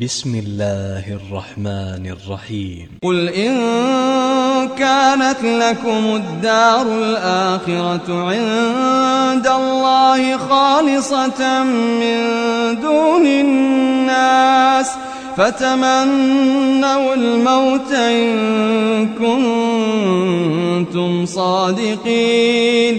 بسم الله الرحمن الرحيم قل إن كانت لكم الدار الآخرة عند الله خالصة من دون الناس فتمنوا الموت إن كنتم صادقين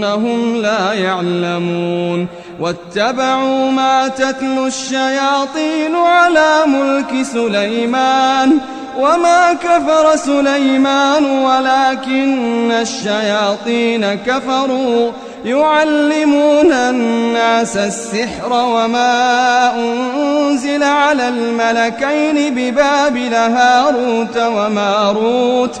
كأنهم لا يعلمون واتبعوا ما تتلو الشياطين على ملك سليمان وما كفر سليمان ولكن الشياطين كفروا يعلمون الناس السحر وما أنزل على الملكين ببابل هاروت وماروت